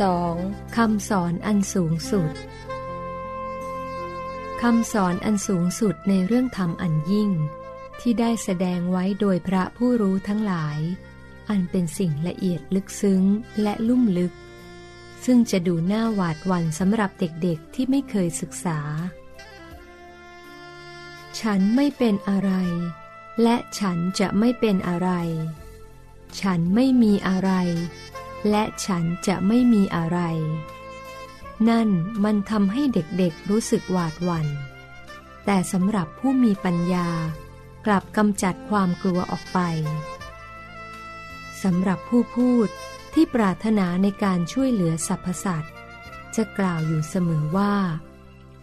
2. คำสอนอันสูงสุด คำสอนอันสูงสุดในเรื่องธรรมอันยิ่ง ที่ได้แสดงไว้โดยพระผู้รู้ทั้งหลาย อันเป็นสิ่งละเอียดลึกซึ้งและลุ่มลึก ซึ่งจะดูหน้าหวาดหวั่นสำหรับเด็กๆที่ไม่เคยศึกษา ฉันไม่เป็นอะไร และฉันจะไม่เป็นอะไร ฉันไม่มีอะไร และฉันจะไม่มีอะไร นั่นมันทำให้เด็กๆรู้สึกหวาดหวัน่น แต่สำหรับผู้มีปัญญากลับกำจัดความกลัวออกไป สำหรับผู้พูดที่ปรารถนาในการช่วยเหลือสรรพสัตว์จะกล่าวอยู่เสมอว่า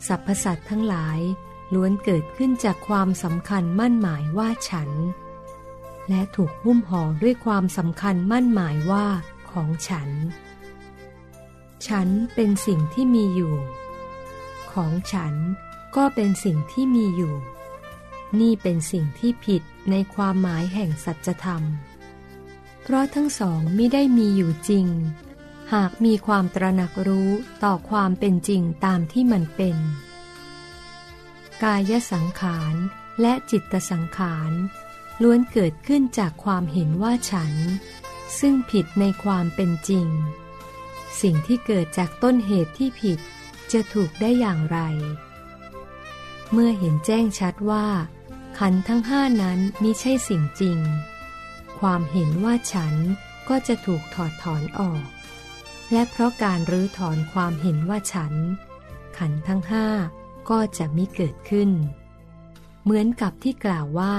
สรรพสัตว์ทั้งหลายล้วนเกิดขึ้นจากความสำคัญมั่นหมายว่าฉัน และถูกหุ้มห่อด้วยความสำคัญมั่นหมายว่า ของฉัน ฉันเป็นสิ่งที่มีอยู่ ของฉันก็เป็นสิ่งที่มีอยู่ นี่เป็นสิ่งที่ผิดในความหมายแห่งสัจธรรม เพราะทั้งสองไม่ได้มีอยู่จริง หากมีความตระหนักรู้ต่อความเป็นจริงตามที่มันเป็น กายสังขารและจิตสังขารล้วนเกิดขึ้นจากความเห็นว่าฉัน ซึ่งผิดในความเป็นจริง สิ่งที่เกิดจากต้นเหตุที่ผิดจะถูกได้อย่างไร เมื่อเห็นแจ้งชัดว่า ขันทั้งห้านั้นมิใช่สิ่งจริง ความเห็นว่าฉันก็จะถูกถอดถอนออก และเพราะการรื้อถอนความเห็นว่าฉัน ขันทั้งห้าก็จะมิเกิดขึ้น เหมือนกับที่กล่าวว่า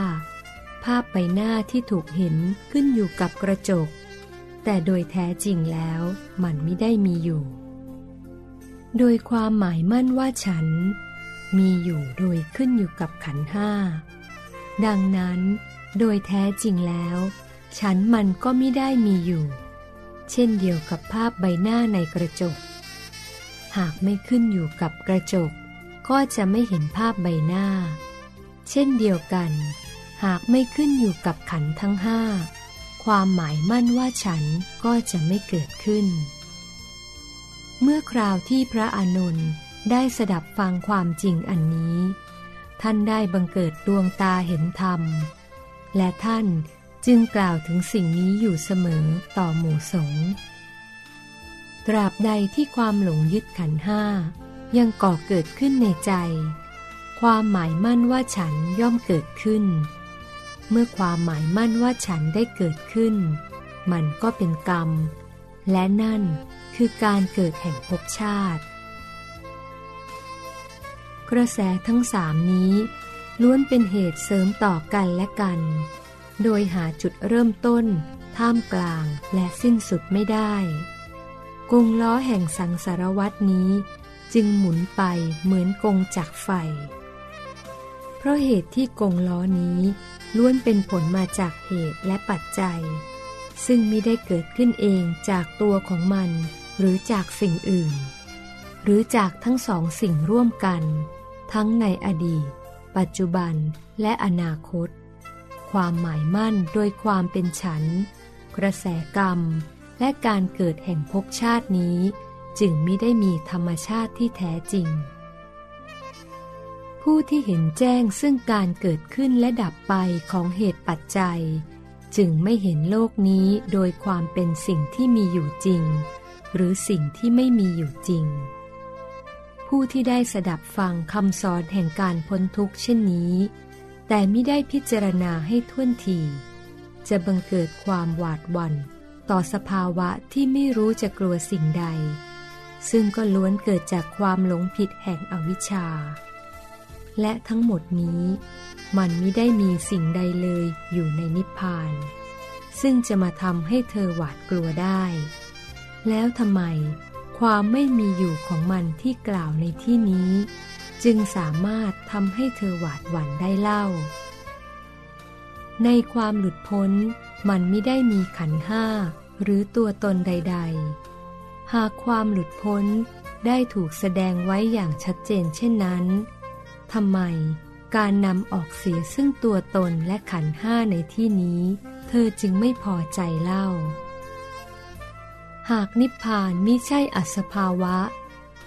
ภาพใบหน้าที่ถูกเห็นขึ้นอยู่กับกระจก แต่โดยแท้จริงแล้วมันไม่ได้มีอยู่ โดยความหมายมั่นว่าฉัน มีอยู่โดยขึ้นอยู่กับขันห้า ดังนั้น โดยแท้จริงแล้ว ฉันมันก็ไม่ได้มีอยู่ เช่นเดียวกับภาพใบหน้าในกระจก หากไม่ขึ้นอยู่กับกระจก ก็จะไม่เห็นภาพใบหน้า เช่นเดียวกัน หากไม่ขึ้นอยู่กับขันทั้งห้า ความหมายมั่นว่าฉันก็จะไม่เกิดขึ้น เมื่อคราวที่พระอานนท์ได้สดับฟังความจริงอันนี้ ท่านได้บังเกิดดวงตาเห็นธรรม และท่านจึงกล่าวถึงสิ่งนี้อยู่เสมอต่อหมู่สงฆ์ตราบใดที่ความหลงยึดขันห้ายังก่อเกิดขึ้นในใจ ความหมายมั่นว่าฉันย่อมเกิดขึ้น เมื่อความหมายมั่นว่าฉันได้เกิดขึ้น มันก็เป็นกรรม และนั่นคือการเกิดแห่งภพชาติ กระแสทั้งสามนี้ ล้วนเป็นเหตุเสริมต่อกันและกัน โดยหาจุดเริ่มต้น ท่ามกลางและสิ้นสุดไม่ได้ กงล้อแห่งสังสารวัตนี้จึงหมุนไปเหมือนกงจักไฟ เพราะเหตุที่กงล้อนี้ ล้วนเป็นผลมาจากเหตุและปัจจัย ซึ่งไม่ได้เกิดขึ้นเองจากตัวของมัน หรือจากสิ่งอื่น หรือจากทั้งสองสิ่งร่วมกัน ทั้งในอดีต ปัจจุบันและอนาคต ความหมายมั่นโดยความเป็นฉัน กระแสกรรม และการเกิดแห่งภพชาตินี้ จึงไม่ได้มีธรรมชาติที่แท้จริง ผู้ที่เห็นแจ้งซึ่งการเกิดขึ้นและดับไปของเหตุปัจจัย จึงไม่เห็นโลกนี้โดยความเป็นสิ่งที่มีอยู่จริง หรือสิ่งที่ไม่มีอยู่จริง ผู้ที่ได้สดับฟังคำสอนแห่งการพ้นทุกข์เช่นนี้ แต่ไม่ได้พิจารณาให้ท่วนทีจะบังเกิดความหวาดหวัน่นต่อสภาวะที่ไม่รู้จะกลัวสิ่งใด ซึ่งก็ล้วนเกิดจากความหลงผิดแห่งอวิชชา และทั้งหมดนี้ มันไม่ได้มีสิ่งใดเลยอยู่ในนิพพาน ซึ่งจะมาทำให้เธอหวาดกลัวได้ แล้วทำไม ความไม่มีอยู่ของมันที่กล่าวในที่นี้ จึงสามารถทำให้เธอหวาดหวั่นได้เล่า ในความหลุดพ้น มันไม่ได้มีขันห้า หรือตัวตนใด ๆ หากความหลุดพ้นได้ถูกแสดงไว้อย่างชัดเจนเช่นนั้น ทำไม การนำออกเสียซึ่งตัวตนและขันห้าในที่นี้ เธอจึงไม่พอใจเล่า หากนิพพานมิใช่อัสภาวะ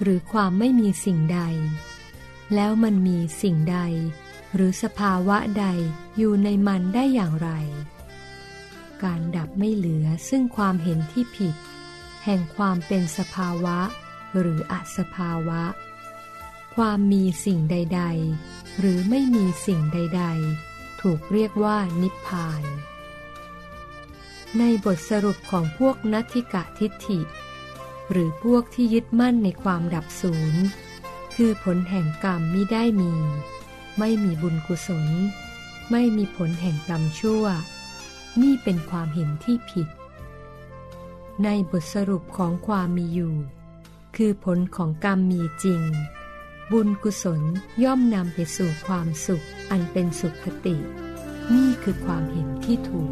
หรือความไม่มีสิ่งใด แล้วมันมีสิ่งใด หรือสภาวะใดอยู่ในมันได้อย่างไร การดับไม่เหลือซึ่งความเห็นที่ผิด แห่งความเป็นสภาวะ หรืออสภาวะ ความมีสิ่งใด ๆ หรือไม่มีสิ่งใด ๆ ถูกเรียกว่านิพพาน ในบทสรุปของพวกนัตถิกะทิฏฐิ หรือพวกที่ยึดมั่นในความดับศูนย์ คือผลแห่งกรรมมิได้มี ไม่มีบุญกุศล ไม่มีผลแห่งกรรมชั่ว นี่เป็นความเห็นที่ผิด ในบทสรุปของความมีอยู่ คือผลของกรรมมีจริง บุญกุศลย่อมนำไปสู่ความสุขอันเป็นสุขคติ นี่คือความเห็นที่ถูก